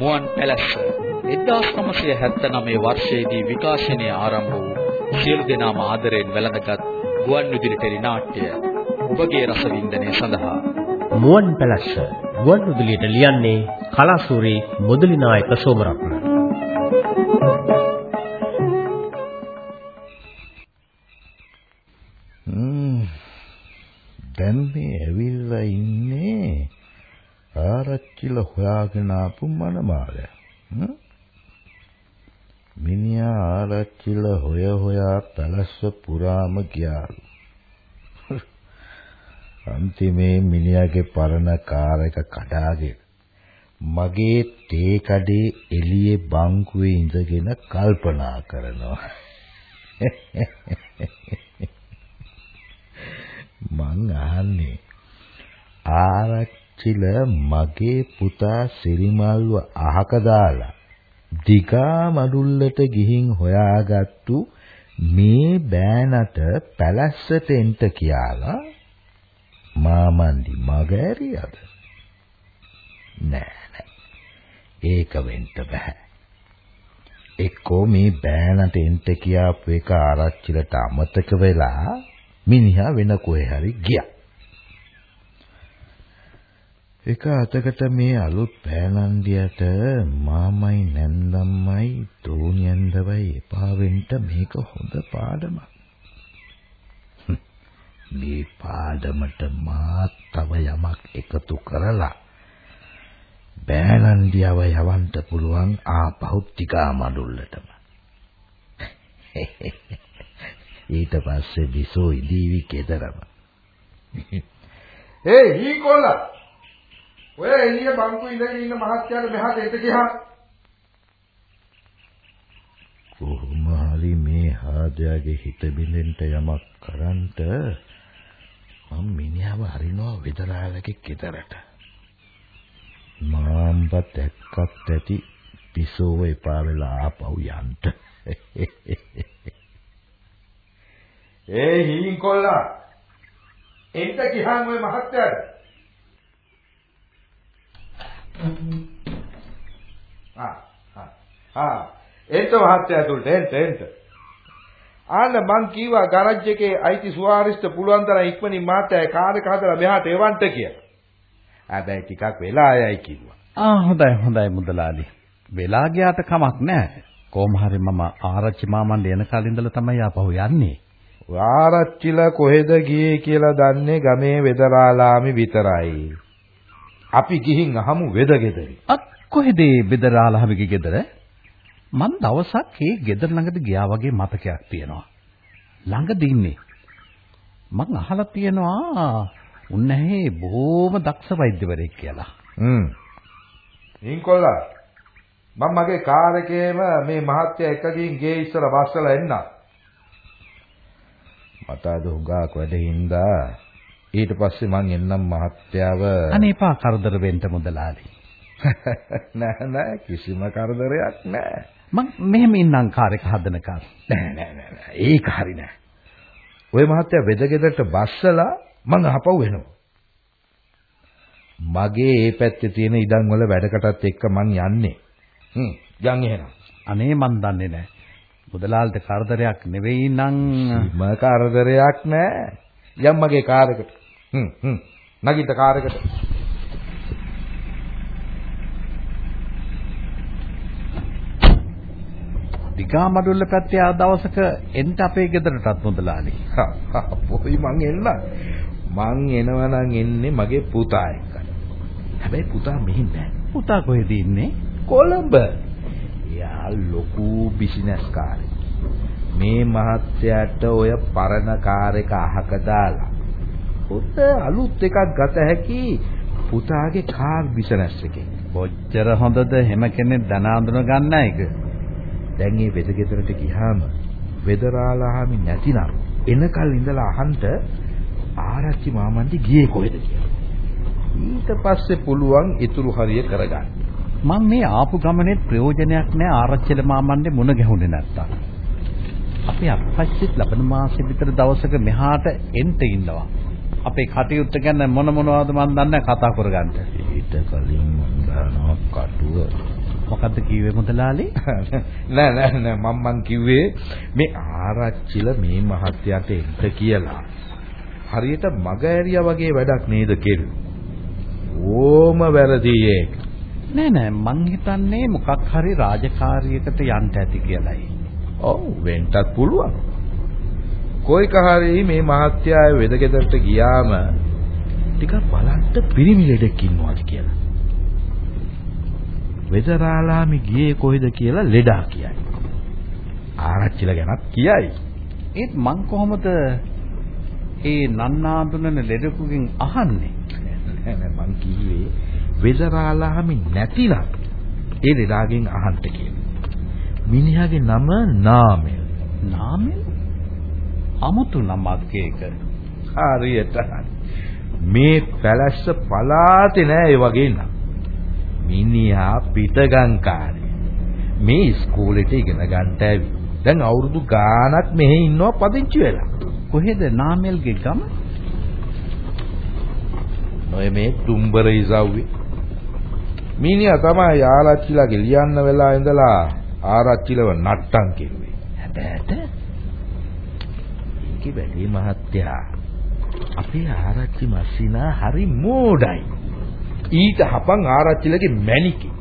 මුවන් පැලැස්ස 1979 වර්ෂයේදී විකාශනය ආරම්භ වූ සියලු දෙනාම ආදරයෙන් වැළඳගත් ගුවන් විදුලි ටෙලි නාට්‍ය ඔබගේ රසවින්දනය සඳහා. මුවන් පැලැස්ස ගුවන් විදුලියට ලියන්නේ කලාසූරි මුදලි නායක සෝමරත්න. හොයාගෙන ආපු මනමාලය. මිනිහා ආරච්චිල හොය හොයා පැලස්ස පුරාම ගියාලු. අන්තිමේ මිනිහාගේ පරණ කාර් එක කඩාගෙන මගේ තේ කඩේ එළියේ බංකුවේ ඉඳගෙන කල්පනා කරනවා. මං අහන්නේ ආරච්චිල මගේ පුතා සිරිමල්ව අහක දාලා දිගා මඩුල්ලට ගිහින් හොයාගත්තු මේ බෑනට පැලැස්සට එන්න කියලා මාමන්දි මග ඇරියද? නෑ නෑ. ඒක වෙන්න බෑ. එක්කෝ මේ බෑනට එන්න කියාපු එක ආරච්චිලට අමතක වෙලා මිනිහා වෙන කොහේ හරි ගියා. එක අතකට මේ අලුත් පෑනන්දියට මාමයි නැන්දම්මයි දෝනියන්දවයි එපා වෙන්න මේක හොඳ පාඩමක්. මේ පාඩමට මාත් තව යමක් එකතු කරලා බෑනන්දියව යවන්න පුළුවන් ආපහු ටිකා මඩුල්ලටම. ඊට පස්සේ බිසෝ ඉදීවි කෙදරම. ඒ හීකොල්ලා. ඔය එළිය බංකු ඉඳගෙන ඉන්න මහත්තයාට මෙහාට එට ගියා. කොහොම හරි මේ හාදයාගේ හිත බින්දෙන්න යමක් කරන්ට මම මිනිහව හරිනවා විතරාලගේ කෙදරට. මාම්බ දැක්කත් ඇති පිසෝව එපා වෙලා ආපහු යන්න. ඒ හීන් කොල්ලා එන්න ගියාම ওই මහත්තයාට එන්න මහත්තයා තුලට එන්න එන්න ආන්න මං කීවා ගරජ් එකේ අයිති සුවාරිස්ට පුළුවන් තරම් ඉක්මනින් මාත්‍යා කාර් එක හදලා මෙහාට එවන්න කියලා. හැබැයි ටිකක් වෙලා යයි කිව්වා. ආ හොඳයි හොඳයි මුදලාලි. වෙලා ගියාට කමක් නැහැ. කොහොම හරි මම ආරච්චි මාමන්ට එන කලින් ඉඳලා තමයි ආපහු යන්නේ. ආරච්චිලා කොහෙද ගියේ කියලා දන්නේ ගමේ වෙදරාලාමි විතරයි. අපි ගිහින් අහමු වෙදගෙදරි. අත් කොහෙද බෙදරාලාමිගේ ගෙදර? මම දවසක් ඒ ගෙදර ළඟට ගියා වගේ මතකයක් තියෙනවා. ළඟදී ඉන්නේ. මං අහලා තියෙනවා උන්නැහේ බොහොම දක්ෂ වෛද්‍යවරයෙක් කියලා. හ්ම්. ඉන්කොල්ලා මම මගේ කාර් එකේම මේ මහත්තයා එක ගිහින් ගේ ඉස්සර බස්සලා එන්නම්. මට අද හුඟක් වැඩින්දා ඊට පස්සේ මං එන්නම් මහත්තයාව අනේපා කරදර වෙන්න මුදලාලි. නෑ නෑ කිසිම කරදරයක් නෑ. මං මෙහෙම ඉන්නම් කාර් එක හදනකම්. නෑ නෑ නෑ ඒක හරි නෑ. ඔය මහත්තයා වෙදගෙදරට බස්සලා මං අහපව් වෙනවා. මගේ ඒ පැත්තේ තියෙන ඉඩම් වල වැඩකටත් එක්ක මං යන්නේ. හ්ම් යන් එහෙනම්. අනේ මන් දන්නේ නෑ. මුදලාල්ට කරදරයක් නෙවෙයි නං මම කරදරයක් නෑ. යම් මගේ කාර් එකට. හ්ම් හ්ම්. නගිට කාර් එකට. දිගා මඩුල්ල පැත්තේ ආ දවසක එන්න අපේ ගෙදරටත් මුදලාලි. පොයි මං එන්න. මං එනවනම් එන්නේ මගේ පුතා එක්ක. හැබැයි පුතා මෙහි නෑ. පුතා කොහෙද ඉන්නේ? කොළඹ. එයා ලොකු බිස්නස් කාරයෙක්. මේ මහත්තයාට ඔය පරණ කාර් එක අහක දාලා පොත අලුත් එකක් ගත හැකි පුතාගේ කාර් බිස්නස් එකෙන්. කොච්චර හොඳද හැම කෙනෙක් දන අඳුන ගන්න එක. දැන් මේ වෙදගෙදරට ගියාම වෙදරාලාහමි නැතිනම් එනකල් ඉඳලා අහන්න ආරච්චි මාමන්ටි ගියේ කොහෙද කියලා. ඊට පස්සේ පුළුවන් ඉතුරු හරිය කරගන්න. මම මේ ආපු ගමනේ ප්‍රයෝජනයක් නැහැ ආරච්චිල මාමන්ගේ මුණ ගැහුනේ නැත්තම්. අපි අපච්චිත් ලබන මාසෙ විතර දවසක මෙහාට එන්න ඉන්නවා. අපේ කටයුත්ත ගැන මොන මොනවද මන් දන්නේ කතා කරගන්න. ඊට කලින් මං දානවා කටුව. මොකද්ද කිව්වේ මුදලාලි? නෑ නෑ නෑ මම මං කිව්වේ මේ ආරච්චිල මේ මහත්තයාට එන්න කියලා. හරියට මග ඇරියා වගේ වැඩක් නේද කෙරුවේ. ඕම වැරදි ඒක. නෑ නෑ මං හිතන්නේ මොකක් හරි රාජකාරියකට යන්න ඇති කියලායි. ඔව් වෙන්නත් පුළුවන්. කොයික හරි මේ මහත්තයා වෙදගෙදරට ගියාම ටිකක් බලන්න පිරිමි ලෙඩෙක් ඉන්නවාද කියලා. වෙදරාලාමි ගියේ කොහෙද කියලා ලෙඩා කියයි. ආරච්චිලා ගැනත් කියයි. ඒත් මං කොහොමද ඒ නන්නාඳුනන ලෙඩකුගෙන් අහන්නේ? නෑ මං කිව්වේ වෙදරාලාමි නැතිනම් ඒ ලෙඩාගෙන් අහන්න කියලා. මිනිහාගේ නම නාමල්. නාමෙල්? අමුතු නමක් ඒක. හරියට මේ පැලැස්ස පලාතේ නෑ ඒ වගේ නම්. මිනිහා පිටගංකාරය. මේ ඉස්කෝලේට ඉගෙන ගන්නට ඇවි. දැන් අවුරුදු ගාණක් මෙහෙ ඉන්නවා පදිංචි වෙලා. කොහෙද නාමෙල්ගේ ගම? ඔය මේ තුම්බර ඉසව්වේ. මිනිහා තමයි ආරච්චිලාගේ ලියන්න වෙලා ඉඳලා ආරච්චිලව නට්ටම් කෙරුවේ. හැබැයිට ඒකේ වැඩේ මහත්තයා. අපේ ආරච්චි මස්සිනා හරි මෝඩයි. ඊට හපන් ආරච්චිලගේ මැණිකේ.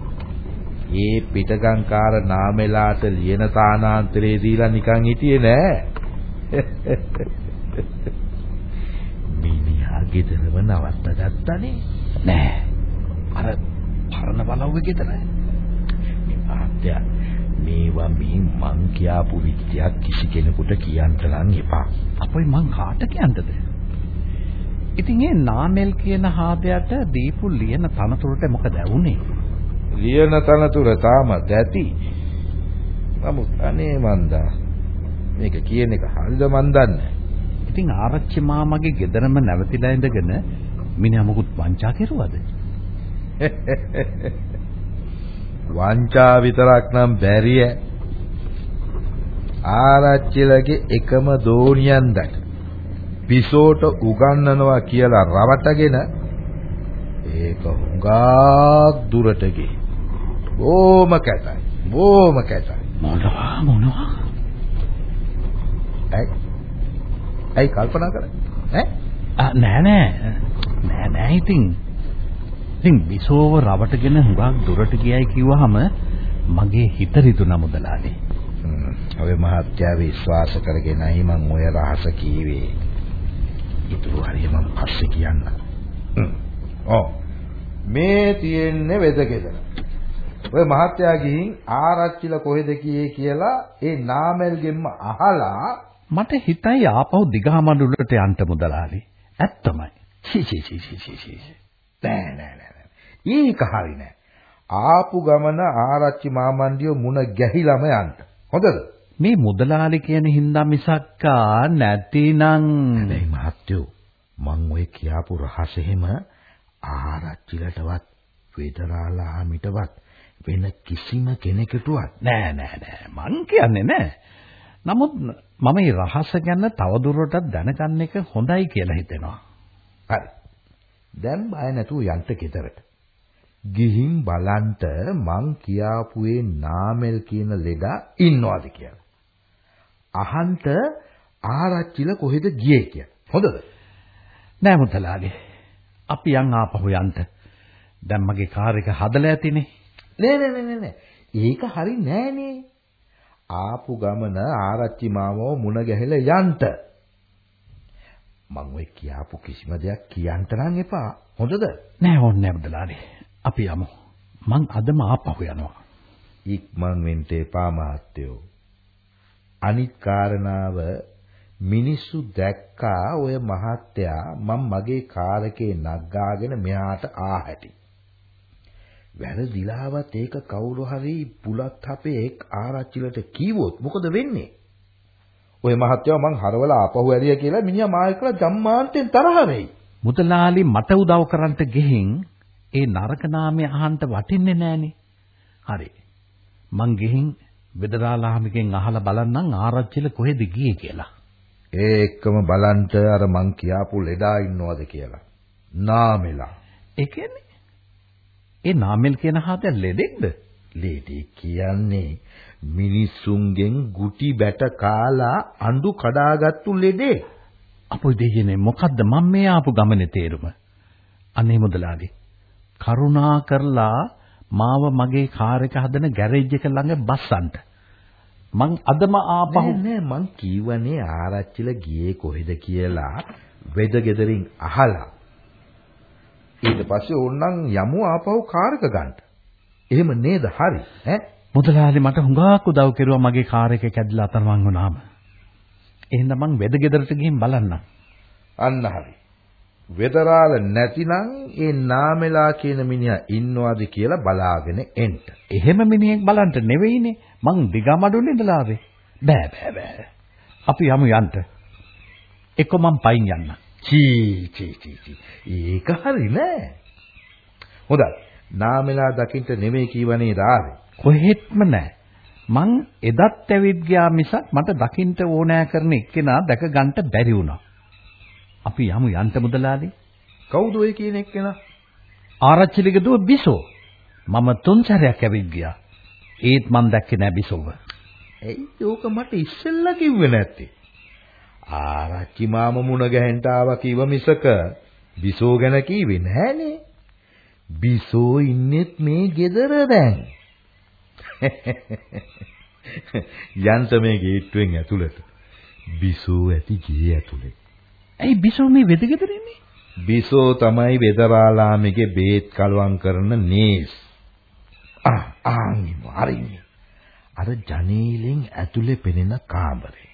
ඒ පිටගංකාර නාමෙලාට ලියන තානාන්තරේ දීලා නිකන් හිටියේ නෑ. මිනිහා ගෙදරම නවත්ත ගත්තනේ. නෑ. අර පරණ බලව්වේ ගෙදර. මේ මහත්තයා මේවා මේ මං කියාපු විද්‍යාවක් කිසි කෙනෙකුට කියන්න ලං එපා. අපොයි මං කාට කියන්නද? ඉතින් ඒ නාමෙල් කියන හාදයට දීපු ලියන තනතුරට මොකද වුනේ? ලියන තනතුර තාමත් ඇති. නමුත් අනේ මන්දා මේක කියන එක හරිද මන් දන්නේ. ඉතින් ආරච්චි මාමගේ ගෙදරම නැවතිලා ඉඳගෙන මිනිහා මොකුත් වංචා කෙරුවද? වංචා විතරක් නම් බැරිය. ආරච්චිලගේ එකම දෝනියන්දට පිසෝට උගන්නනවා කියලා රවටගෙන ඒක හුඟක් දුරට ගියේ. බොම කැතයි. බොම කැතයි. මොනවා මොනවා? ඇයි? ඇයි කල්පනා කරන්නේ? ඈ? නෑ නෑ. නෑ නෑ ඉතින්. ඉතින් විසෝව රවටගෙන හුඟක් දුරට ගියයි කිව්වහම මගේ හිත රිදුනා මුදලාලි. ඔය මහත්යා විශ්වාස කරගෙනයි මම ඔය රහස කීවේ. ඊටු හරිය මම පස්සේ කියන්න. ඔව්. මේ තියෙන්නේ වෙදගෙදර. ඔය මහත්තයා ගිහින් ආරච්චිලා කොහෙද ගියේ කියලා ඒ නාමල්ගෙන්ම අහලා මට හිතයි ආපහු දිගහමඩුල්ලට යන්න මුදලාලි. ඇත්තමයි. සි සි සි සි සි. නෑ නෑ නෑ. ඒක හරි නෑ. ආපු ගමන ආරච්චි මාමණ්ඩිය මුණ ගැහිලම යන්න. හොඳද? මේ මුදලාලි කියන හින්දා මිසක්කා නැතිනම් හැබැයි මහත්තයෝ මං ඔය කියාපු රහස එහෙම ආරච්චිලටවත් වේදරාලාමිටවත් වෙන කිසිම කෙනෙකුටවත් නෑ නෑ නෑ මං කියන්නේ නෑ. නමුත් මම මේ රහස ගැන තවදුරටත් දැනගන්න එක හොඳයි කියලා හිතෙනවා. හරි. දැන් බය නැතුව යන්න ගෙදරට. ගිහින් බලන්ට මං කියාපුවේ නාමල් කියන ලෙඩා ඉන්නවද කියලා. අහන්ට ආරච්චිල කොහෙද ගියේ කියලා. හොඳද? නෑ මුතලාලි. අපි යන් ආපහු යන්න. දැන් මගේ කාර් එක හදලා ඇතිනේ. නෑ නෑ නෑ නෑ. ඒක හරි නෑනේ. ආපු ගමන ආරච්චි මාමව මුණ ගැහිලා යන්න. මං ඔය කියාපු කිසිම දෙයක් කියන්න නම් එපා. හොඳද? නෑ ඕනේ නෑ. අපි යමු. මං අදම ආපහු යනවා. ඉක්මන් වෙන්න එපා මහත්තයෝ. අනිත් කාරණාව මිනිස්සු දැක්කා ඔය මහත්තයා මම මගේ කාර් එකේ නග්ගාගෙන මෙහාට ආ හැටි. වැරදිලාවත් ඒක කවුරු හරි පුලත් අපේ ආරච්චිලට කීවොත් මොකද වෙන්නේ? ඔය මහත්තයා මං හරවලා ආපහු ඇරිය කියලා මිනිහා මාය කරලා ජම්මාන්තෙන් තරහ වෙයි. මුතලාලි මට උදව් කරන්නට ගිහින් ඒ නරක නාමය අහන්න වටින්නේ නෑනේ. හරි. මං ගිහින් වෙදරාලාමිකෙන් අහලා බලන්නම් ආරච්චිල කොහෙද ගියේ කියලා. ඒ එක්කම බලන්ට අර මං කියාපු ලෙඩා ඉන්නවද කියලා. නාමෙලා. ඒ කියන්නේ ඒ නාමල් කියන හාත ලෙඩෙක්ද? ලේඩි කියන්නේ මිනිස්සුන්ගෙන් ගුටි බැට කාලා අඬු කඩාගත්තු ලෙඩේ. අපොයි දෙයනේ මොකද්ද මම මේ ආපු ගමනේ තේරුම? අනේ මුදලාලි. කරුණා කරලා මාව මගේ කාර් එක හදන ගෑරේජ් එක ළඟ බස්සන්ට. මං අදම ආපහු නෑ මං කීවනේ ආරච්චිල ගියේ කොහෙද කියලා වෙද ගෙදරින් අහලා. ඊට පස්සේ ඕන්නම් යමු ආපහු කාර් එක ගන්න. එහෙම නේද හරි ඈ මුදලාලි මට හුඟක් උදව් කෙරුවා මගේ කාර් එක කැඩිලා අතරමං වුණාම. එහෙනම් මං වෙද ගෙදරට ගිහින් බලන්නම්. අන්න හරි. වෙදරාල නැතිනම් ඒ නාමෙලා කියන මිනිහා ඉන්නවද කියලා බලාගෙන එන්න. එහෙම මිනිහෙක් බලන්න නෙවෙයිනේ. මං දිගමඩුල්ලේ ඉඳලා ආවේ. බෑ බෑ බෑ. අපි යමු යන්න. එක්ක මං පයින් යන්න. චී චී චී චී. ඒක හරි නෑ. හොඳයි. නාමෙලා දකින්න නෙමෙයි කීවනේ ආවේ. කොහෙත්ම නෑ. මං එදත් ඇවිත් ගියා මිසක් මට දකින්න ඕනෑ කරන එක්කෙනා දැක ගන්න බැරි වුණා. අපි යමු යන්ත මුදලාලි. කවුද ඔය කියන එක්කෙනා? ආරච්චිලිග දුව බිසෝ. මම තුන් සැරයක් ඇවිත් ගියා. ඒත් මං දැක්කේ නෑ බිසෝව. ඇයි ඕක මට ඉස්සෙල්ලා කිව්වේ නැත්තේ? ආරච්චි මාම මුණ ගැහෙන්න ආවා කිව්ව මිසක බිසෝ ගැන කිව්වේ නෑනේ. බිසෝ ඉන්නෙත් මේ ගෙදර දැන්. යන්ත මේ ගේට්ටුවෙන් ඇතුළට. බිසෝ ඇති ගේ ඇතුලේ. ඇයි බිසෝ මේ වෙදගෙදර ඉන්නේ? බිසෝ තමයි වෙදරාලාමේගේ බේත් කලවම් කරන නේස්. ආ ආන්නිම අරින්නේ. අර ජනේලෙන් ඇතුලේ පෙනෙන කාමරේ.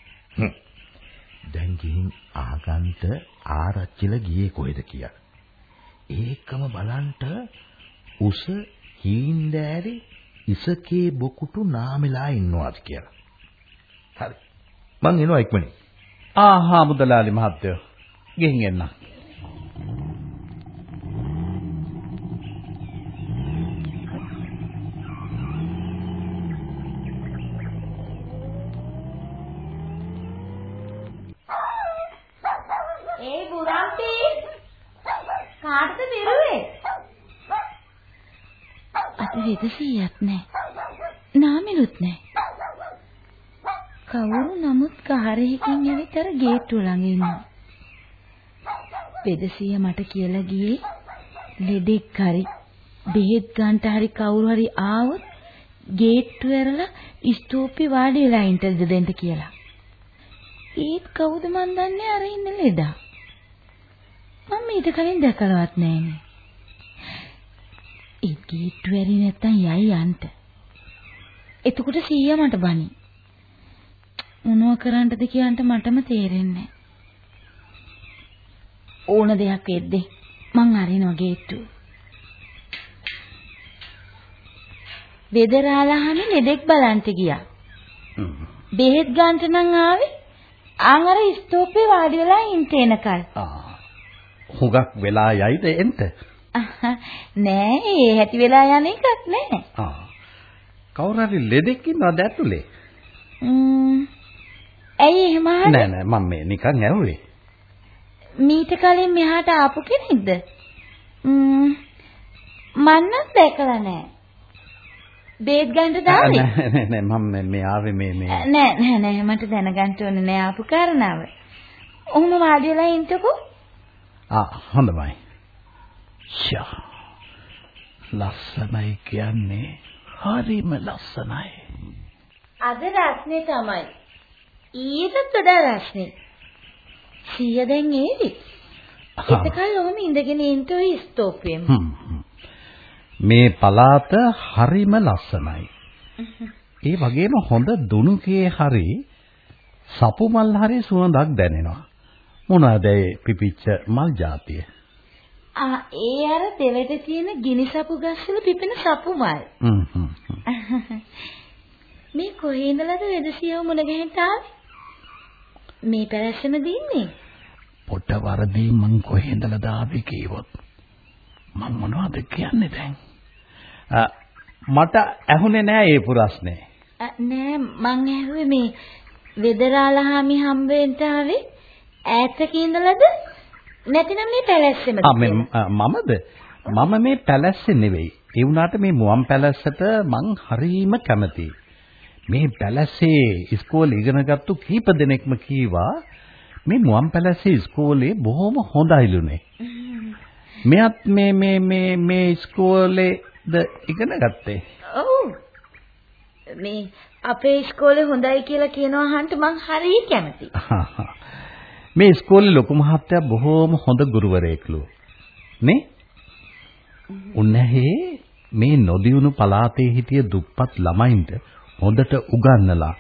දැන් ගිහින් ආගන්ත ආරච්චිල ගියේ කොහෙද කියලා. ඒකම බලන්ට උස හීන්දෑරි ඉසකේ බොකුටු නාමෙලා ඉන්නවාද කියලා. හරි. මං එනවා ඉක්මනින්. ආහා මුදලාලි මහත්තයෝ. ගෙහින් එන්න. ඒ බුරම්පි කාටද බිරුවේ? අද වෙදසියක් නැහැ. නාමෙලුත් නැහැ. කවුරු නමුත් කාරයකින් ඇවිත් අර ගේට්ටුව ළඟ ඉන්නවා. වෙදසිය මට කියලා ගියේ ලෙඩෙක් හරි බෙහෙත් ගන්නට හරි කවුරු හරි ආවොත් ගේට්ටුව ඇරලා ස්තූපේ වාඩි වෙලා ඉන්න දෙන්න කියලා. ඒත් කවුද මන් දන්නේ අර ඉන්න ලෙඩා. මම ඊට කලින් දැකලවත් නැහැනේ. ඒ ගේට්ටුව ඇරි නැත්තම් යයි යන්න. එතකොට සීයා මට බනි. මොනව කරන්නද කියන්ට මටම තේරෙන්නේ ඕන දෙයක් වෙද්දී මං අරිනවා ගේට්ටුව. වෙදරාලහනේ ලෙඩෙක් බලන්ට ගියා. බෙහෙත් ගන්නට නම් ආවේ ආන් අර ස්තූපේ වාඩි වෙලා ඉන්න එනකල්. ආ. හුඟක් වෙලා යයිද එන්න? නෑ ඒ හැටි වෙලා යන එකක් නෑ. ආ. කවුරු හරි ලෙඩෙක් ඉන්නවද ඇතුලේ? ම්ම් ඇයි එහෙම නෑ අහන්නේ? නෑ මම මේ නිකන් ඇහුවේ. මීට කලින් මෙහාට ආපු කෙනෙක්ද? ම්ම් මන් නම් දැකලා නෑ. බේත් ගන්නට දාවේ? නෑ නෑ නෑ මම මේ- මේ ආවේ මේ මේ නෑ නෑ නෑ මට දැනගන්න ඕනේ නෑ ආපු කාරණාව. ඔහොම වාඩි වෙලා ඉන්නකෝ. ආ හොඳයි. ෂා. ලස්සනයි කියන්නේ හරිම ලස්සනයි. අද රස්නේ තමයි. ඊටත් වඩා රස්නේ. සීය දැන් ඒවි. එතකල් ඔහොම ඉඳගෙන ඉන්න ඔය ස්තෝපෙම. මේ පලාත හරිම ලස්සනයි. ඒ වගේම හොඳ දුනුකේ හරි සපු මල් හරි සුවඳක් දැනෙනවා. මොනවාද ඒ පිපිච්ච මල් జాතිය? ආ ඒ අර දෙවෙට තියෙන ගිනි සපු ගස්වල පිපෙන සපු මල්. හ්ම් හ්ම් හ්ම්. මේ කොහේ ඉඳලාද වෙදසියව මුණ ගැහෙන්න ආවේ? මේ පැලැස්සම දින්නේ. පොට වරදී මං කොහෙන්දලද ආවේ කීවොත් මං මොනවද කියන්නේ දැන්? මට ඇහුනේ නෑ ඒ ප්‍රශ්නේ. නෑ මං ඇහුවේ මේ වෙදරාලහාමි හම්බෙන්න ආවේ ඈතක ඉඳලාද නැතිනම් මේ පැලැස්සෙමද මමද? මම මේ පැලැස්සේ නෙවෙයි. ඒ වුණාට මේ මුවන් පැලැස්සට මං හරීම කැමතියි. මේ පැලැස්සේ ඉස්කෝලේ ඉගෙනගත්තු කීප දෙනෙක්ම කීවා මේ මුවන් පැලැස්සේ ඉස්කෝලේ බොහොම හොඳයිලුනේ මෙයත් මේ මේ මේ මේ ඉස්කෝලේද ඉගෙන ගත්තේ? ඔව්. මේ අපේ ඉස්කෝලේ හොඳයි කියලා කියනවා අහන්න මං හරිය කැමතියි මේ ඉස්කෝලේ ලොකු මහත්තයා බොහෝම හොඳ ගුරුවරයෙක්ලු. නේ? උන්නැහේ මේ නොදියුණු පළාතේ හිටිය දුප්පත් ළමයින්ට හොඳට උගන්වලා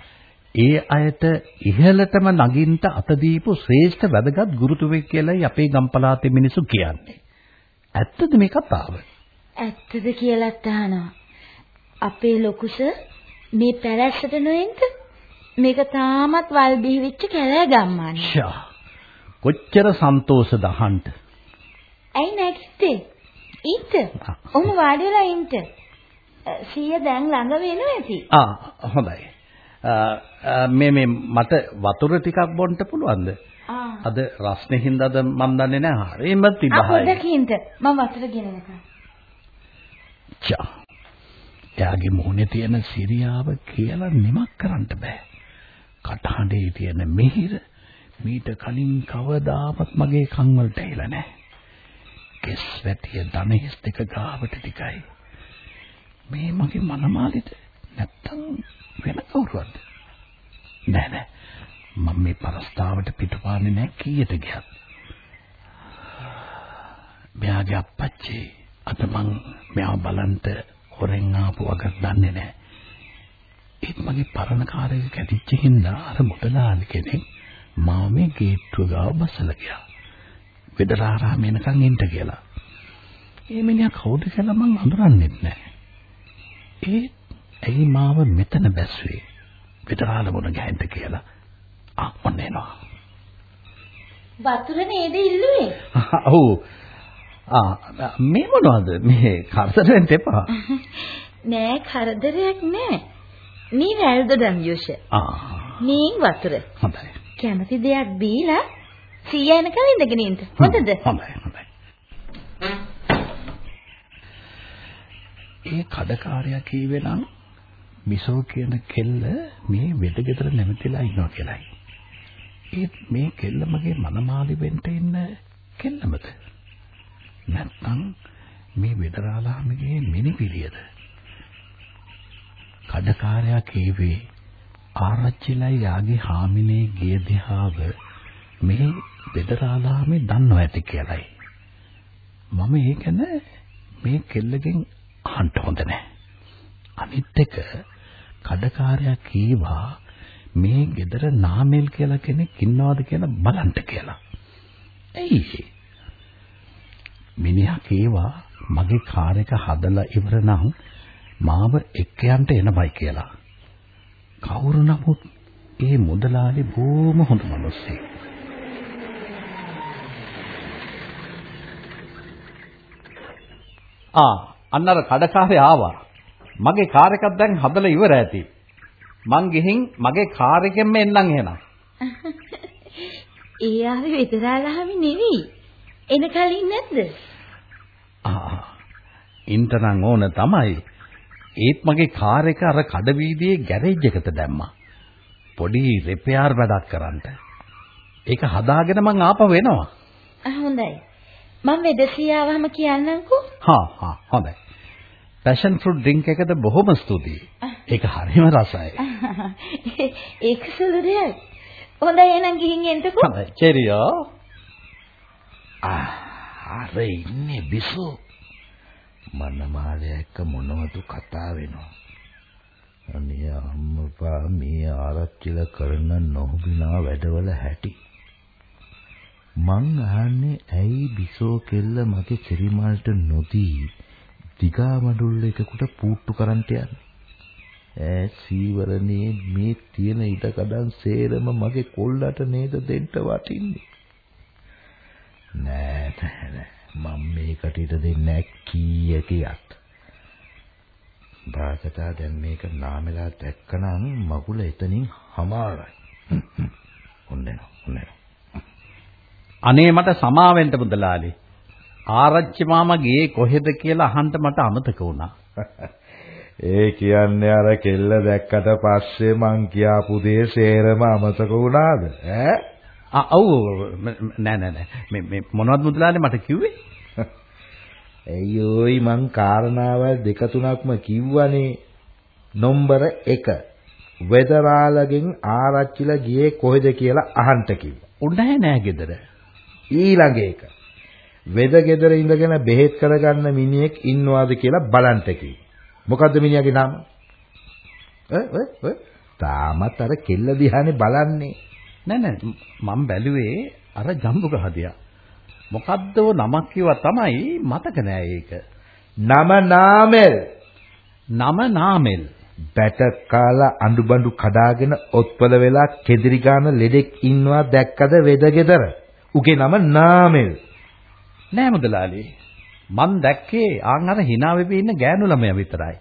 ඒ අයට ඉහළටම නගින්න අත දීපු ශ්‍රේෂ්ඨ වැදගත් ගුරුතුමෙක් කියලායි අපේ ගම් පළාතේ මිනිස්සු කියන්නේ. ඇත්තද මේ කතාව? ඇත්තද කියලාත් අහනවා. අපේ ලොකුස මේ පැලැස්සට නොඑන්ද? මේක තාමත් වල් බිහිවිච්ච කැලෑ ගම්මානේ. ෂා. කොච්චර සන්තෝෂද අහන්න. ඇයි නැගිට්ටේ? ඉන්න. ඔන්න වාඩි වෙලා ඉන්න. සීය දැන් ළඟ වෙනවා ඇති. ආ හොඳයි. මේ මේ මට වතුර ටිකක් බොන්න පුළුවන්ද? අද රස්නේ හින්දාද මන් දන්නේ නැහැ. හරිම තිබහයි. අපොඩකින්ද මම වතුර ගෙනනකම්. චා. එයාගේ මුහුණේ තියෙන සිරියාව කියලා නිමක් කරන්න බෑ. කටහඬේ තියෙන මිහිර මීට කලින් කවදාවත් මගේ කන් වලට ඇහිලා නැහැ. කෙස් වැටිය දණහිස් දෙක ගාවට ටිකයි. මේ මගේ මනමාලිද නැත්තම් වෙන කවුරුවද? නෑ නෑ. මම මේ පරස්තාවට පිටපාන්නේ නෑ කීයට ගියත්. මෙයාගේ අප්පච්චි අද මං මෙයාව බලන්ට හොරෙන් ආපු වගක් දන්නේ නෑ. ඒත් මගේ පරණ කාර්යයක කැටිච්ච හින්දා අර මුදලාලි කෙනෙක් මාව මේ ගේට්ටුව ගාව බසලා ගියා. වෙදරාරාම එනකන් එන්න කියලා. ඒ මිනිහා කවුද කියලා මං හඳුනන්නේ නැහැ. ඒ ඇයි මාව මෙතන බැස්සුවේ? වෙදරාල මොන ගෑන්ට කියලා. ආ ඔන්න එනවා. වතුර නේද ඉල්ලුවේ? ඔව්. ආ මේ මොනවද? මේ කරදරෙන් එපා. නෑ කරදරයක් නෑ. මේ වැල්දොඩම් යෝෂ. ආ. මේ වතුර. හොඳයි. කැමති දෙයක් දීලා සීයා එනකල් ඉඳගෙන ඉන්න. හොඳද? හොඳයි හොඳයි. ඒ කඩකාරයා කීවේ නම් මිසෝ කියන කෙල්ල මේ වෙද ගෙදර නැමතිලා ඉන්නවා කියලායි. ඒත් මේ කෙල්ල මගේ මනමාලි වෙන්න ඉන්න කෙල්ලමද? නැත්නම් මේ වෙදරාලාමගේ මිනිපිරියද? කඩකාරයා කීවේ ආරච්චිලා යාගේ හාමිනේ ගිය දිහාව මේ බෙදරාලාමේ දන්නව ඇති කියලයි. මම ඒකන මේ කෙල්ලගෙන් අහන්න හොඳ නැහැ. අනිත් එක කඩකාරයා කීවා මේ ගෙදර නාමල් කියලා කෙනෙක් ඉන්නවද කියලා බලන්න කියලා. එයි. මිනිහා කීවා මගේ කාර් එක හදලා ඉවර නම් මාව එක්ක යන්න එනවයි කියලා. කවුරු නමුත් ඒ මුදලාලි බොහොම හොඳ මිනිස්සෙක්. ආ අන්න අර කඩකාරේ ආවා. මගේ කාර් එකක් දැන් හදලා ඉවර ඇති. මං ගිහින් මගේ කාර් එකෙන්ම එන්නම් එහෙනම්. ඒ ආවේ විතරාලහමි නෙවෙයි. එන කලින් නැද්ද? ආ ඉන්ටනම් ඕන තමයි. ඒත් මගේ කාර් එක අර කඩවීදියේ ගෑරේජ් එකට දැම්මා. පොඩි රිපෙයාර් වැඩක් කරන්න. ඒක හදාගෙන මං ආපහු එනවා. හොඳයි. මම වෙදසියාවම කියන්නම්කෝ. හා හා හොඳයි. පැෂන් ෆෘට් ඩ්‍රින්ක් එකද බොහොම ස්තුතියි. ඒක හරිම රසයි. ඒක සුළු දෙයක්. හොඳයි එහෙනම් ගිහින් එන්නකෝ. හොඳයි. චෙරියෝ. ආ අර ඉන්නේ බිසෝ මනමාලයා එක්ක මොනවද කතා වෙනවා? අනේ අම්මපා මේ ආරච්චිලා කරන නොහුබිනා වැඩවල හැටි. මං අහන්නේ ඇයි බිසෝ කෙල්ල මගේ සිරිමල්ට නොදී දිගා මඩුල්ල එකකට පූට්ටු කරන්ට යන්නේ? ඈ සීවරනේ මේ තියෙන ඉඩකඩම් සේරම මගේ කොල්ලට නේද දෙන්න වටින්නේ? නෑ නෑ. මම මේකට ඉඩ දෙන්නේ කීයකියක්. බාසතා දැන් මේක නාමෙලා දැක්කනම් මගුල එතනින් හමාරයි. ඔන්න ඔන්න. අනේ මට සමාවෙන්න මුදලාලි. ආරච්චි මාමා ගියේ කොහෙද කියලා අහන්න මට අමතක වුණා. ඒ කියන්නේ අර කෙල්ල දැක්කට පස්සේ මං කියාපු දේ සේරම අමතක වුණාද ඈ ඔව් නෑ නෑ නෑ. මේ මේ මොනවද මුදලාලි මට කිව්වේ? ඇයියෝයි මං කාරණාවල් දෙක තුනක්ම කිව්වනේ. නම්බර 1 වෙදරාලගෙන් ආරච්චිලා ගියේ කොහෙද කියලා අහන්න කිව්වා. උන්නේ නෑ ගෙදර. ඊළඟ එක. වෙද ගෙදර ඉඳගෙන බෙහෙත් කරගන්න මිනිහෙක් ඉන්නවාද කියලා බලන්න කිව්වා. මොකද්ද මිනිහාගේ නම? ඈ ඈ. තාමත් අර කෙල්ල දිහානේ බලන්නේ. නෑ නෑ මම බැලුවේ අර ජම්බුක හදියා. මොකද්ද නමක් කිව්වා තමයි මතක නෑ ඒක. නම නාමෙල්. නම නාමෙල්. බැට කාලා අඬු කඩාගෙන ඔත්පල වෙලා කෙදිරි ගාන ලෙඩෙක් ඉන්නවා දැක්කද වෙදගෙදර? උගේ නම නාමෙල්. නෑ මුදලාලි. මං දැක්කේ ආන් අර hina වෙපි ඉන්න ගෑනු ළමයා විතරයි.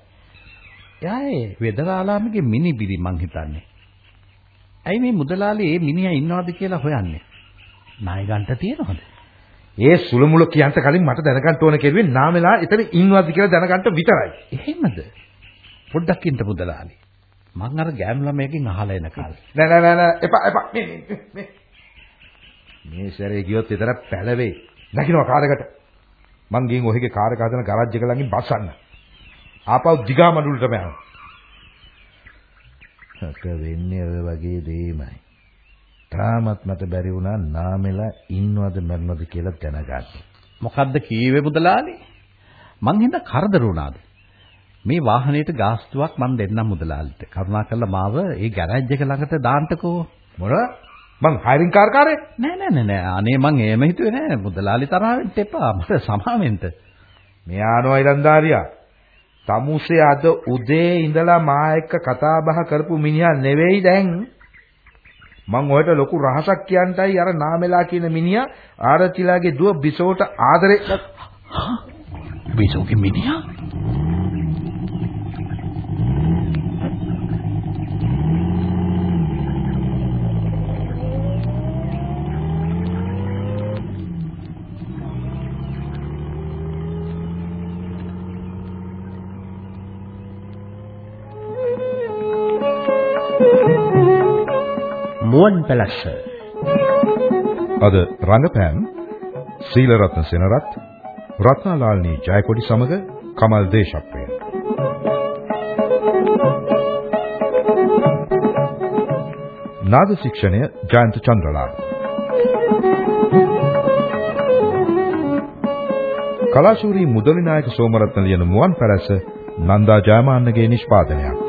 එයා ඒ වෙදරාලාමගේ මිනිබිරි මං හිතන්නේ. ඇයි මේ මුදලාලි මේ මිනිහා ඉන්නවද කියලා හොයන්නේ? නායකන්ට තියනවද? ඒ සුළුමුළු කියන්ට කලින් මට දැනගන්න ඕන කෙරුවේ නාමෙලා එතන ඉන්නවද කියලා දැනගන්න විතරයි. එහෙමද? පොඩ්ඩක් ඉන්න මුදලාලි. මං අර ගෑනු ළමයකින් අහලා එන කාලේ. නෑ නෑ නෑ නෑ එපා එපා මේ මේ මේ සැරේ ගියොත් විතර පැලවේ. නැගිනවා කාරකට. මං ගිහින් ඔහිගේ කාර් එක හදන ගරාජ් එක ළඟින් බස්සන්න. ආපහු දිගා මඩුල්ටම යනවා. හක වෙන්නේ ඔය වගේ දෙයමයි. තාමත් මට බැරි වුණා නාමෙලා ඉන්නවද මැරෙනවද කියලා දැනගන්න. මොකද්ද කීවේ මුදලාලි? මං හින්දා කරදර වුණාද? මේ වාහනේට ගාස්තුවක් මං දෙන්නම් මුදලාලිට. කරුණාකරලා මාව ඒ ගෑරේජ් එක ළඟට දාන්නකෝ. මොනවා? මං හයිරින් කාර්කාරයෙක් නෑ නෑ නෑ නෑ අනේ මං එහෙම හිතුවේ නෑ මුදලාලි තරහ වෙන්න එපා මට සමාවෙන්න මෙයානෝ ඉලන්දාරියා තමුසේ අද උදේ ඉඳලා මා එක්ක කතා බහ කරපු මිනිහා නෙවෙයි දැන්. මං ඔයාලට ලොකු රහසක් කියන්ටයි අර නාමෙලා කියන මිනිහා ආරච්චිලාගේ දුව බිසෝට ආදරේ. බිසෝගේ මිනිහා? මුවන් පැලස්ස. අද රංගපෑම් සීලරත්න සෙනරත් රත්නාලාල්නී ජයකොඩි සමග කමල් දේශප්‍රිය නාද ශික්ෂණය ජයන්ත චන්ද්‍රලාල්. කලාශූරී මුදලිනායක සෝමරත්න ලියන මුවන් පැලැස්ස නන්දා ජයමාන්නගේ නිෂ්පාදනයක්.